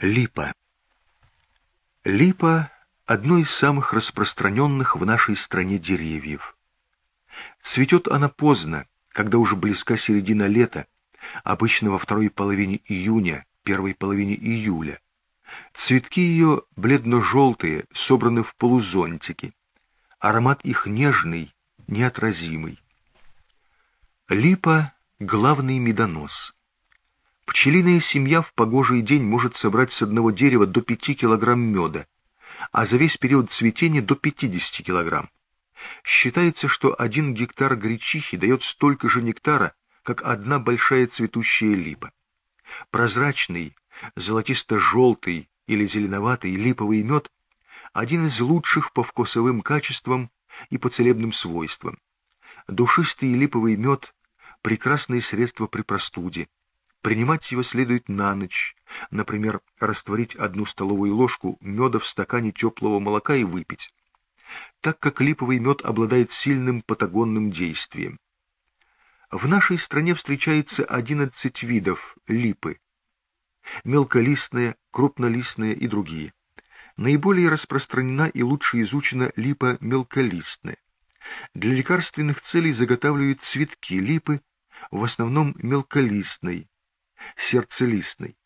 Липа. Липа — одно из самых распространенных в нашей стране деревьев. Цветет она поздно, когда уже близка середина лета, обычно во второй половине июня, первой половине июля. Цветки ее бледно-желтые, собраны в полузонтики. Аромат их нежный, неотразимый. Липа — главный медонос. Пчелиная семья в погожий день может собрать с одного дерева до 5 килограмм меда, а за весь период цветения до 50 килограмм. Считается, что один гектар гречихи дает столько же нектара, как одна большая цветущая липа. Прозрачный, золотисто-желтый или зеленоватый липовый мед – один из лучших по вкусовым качествам и по целебным свойствам. Душистый липовый мед – прекрасное средство при простуде, Принимать его следует на ночь, например, растворить одну столовую ложку меда в стакане теплого молока и выпить, так как липовый мед обладает сильным патагонным действием. В нашей стране встречается 11 видов липы, мелколистная, крупнолистная и другие. Наиболее распространена и лучше изучена липа мелколистная. Для лекарственных целей заготавливают цветки липы, в основном мелколистной, сердцелистной.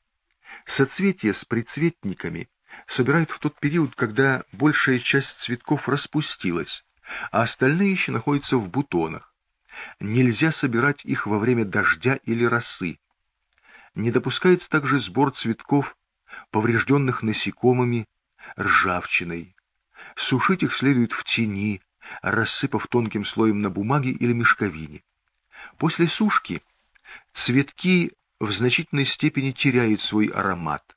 Соцветия с прицветниками собирают в тот период, когда большая часть цветков распустилась, а остальные еще находятся в бутонах. Нельзя собирать их во время дождя или росы. Не допускается также сбор цветков, поврежденных насекомыми, ржавчиной. Сушить их следует в тени, рассыпав тонким слоем на бумаге или мешковине. После сушки цветки в значительной степени теряют свой аромат.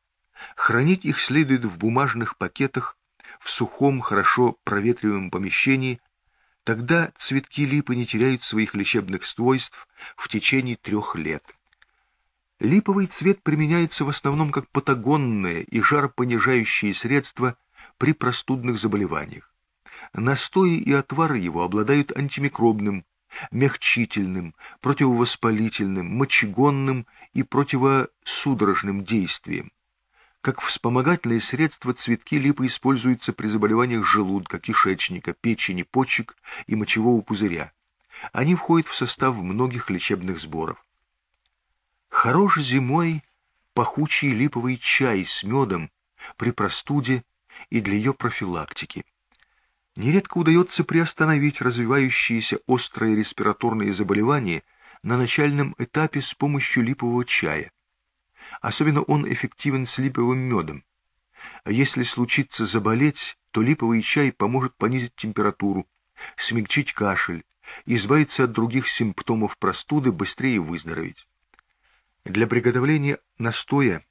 Хранить их следует в бумажных пакетах, в сухом, хорошо проветриваемом помещении, тогда цветки липы не теряют своих лечебных свойств в течение трех лет. Липовый цвет применяется в основном как патагонное и жаропонижающее средство при простудных заболеваниях. Настои и отвары его обладают антимикробным, мягчительным, противовоспалительным, мочегонным и противосудорожным действием. Как вспомогательные средства цветки липы используются при заболеваниях желудка, кишечника, печени, почек и мочевого пузыря. Они входят в состав многих лечебных сборов. Хорош зимой пахучий липовый чай с медом при простуде и для ее профилактики. Нередко удается приостановить развивающиеся острые респираторные заболевания на начальном этапе с помощью липового чая. Особенно он эффективен с липовым медом. А если случится заболеть, то липовый чай поможет понизить температуру, смягчить кашель, избавиться от других симптомов простуды, быстрее выздороветь. Для приготовления настоя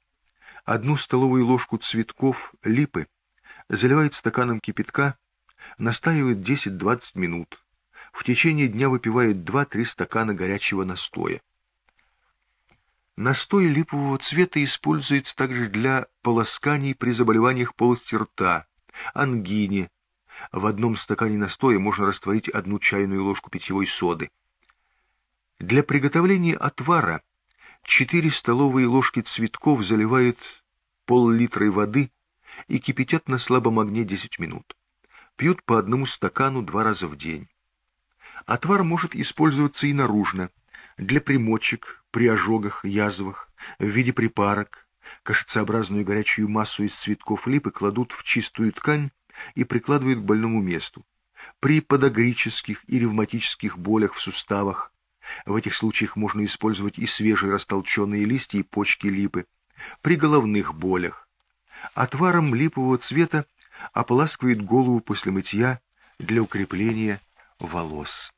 одну столовую ложку цветков липы заливают стаканом кипятка настаивает 10-20 минут. В течение дня выпивает 2-3 стакана горячего настоя. Настой липового цвета используется также для полосканий при заболеваниях полости рта, ангине. В одном стакане настоя можно растворить одну чайную ложку питьевой соды. Для приготовления отвара 4 столовые ложки цветков заливают пол-литра воды и кипятят на слабом огне 10 минут пьют по одному стакану два раза в день. Отвар может использоваться и наружно, для примочек, при ожогах, язвах, в виде припарок. Кашицеобразную горячую массу из цветков липы кладут в чистую ткань и прикладывают к больному месту. При подагрических и ревматических болях в суставах в этих случаях можно использовать и свежие растолченные листья и почки липы. При головных болях. Отваром липового цвета ополаскивает голову после мытья для укрепления волос.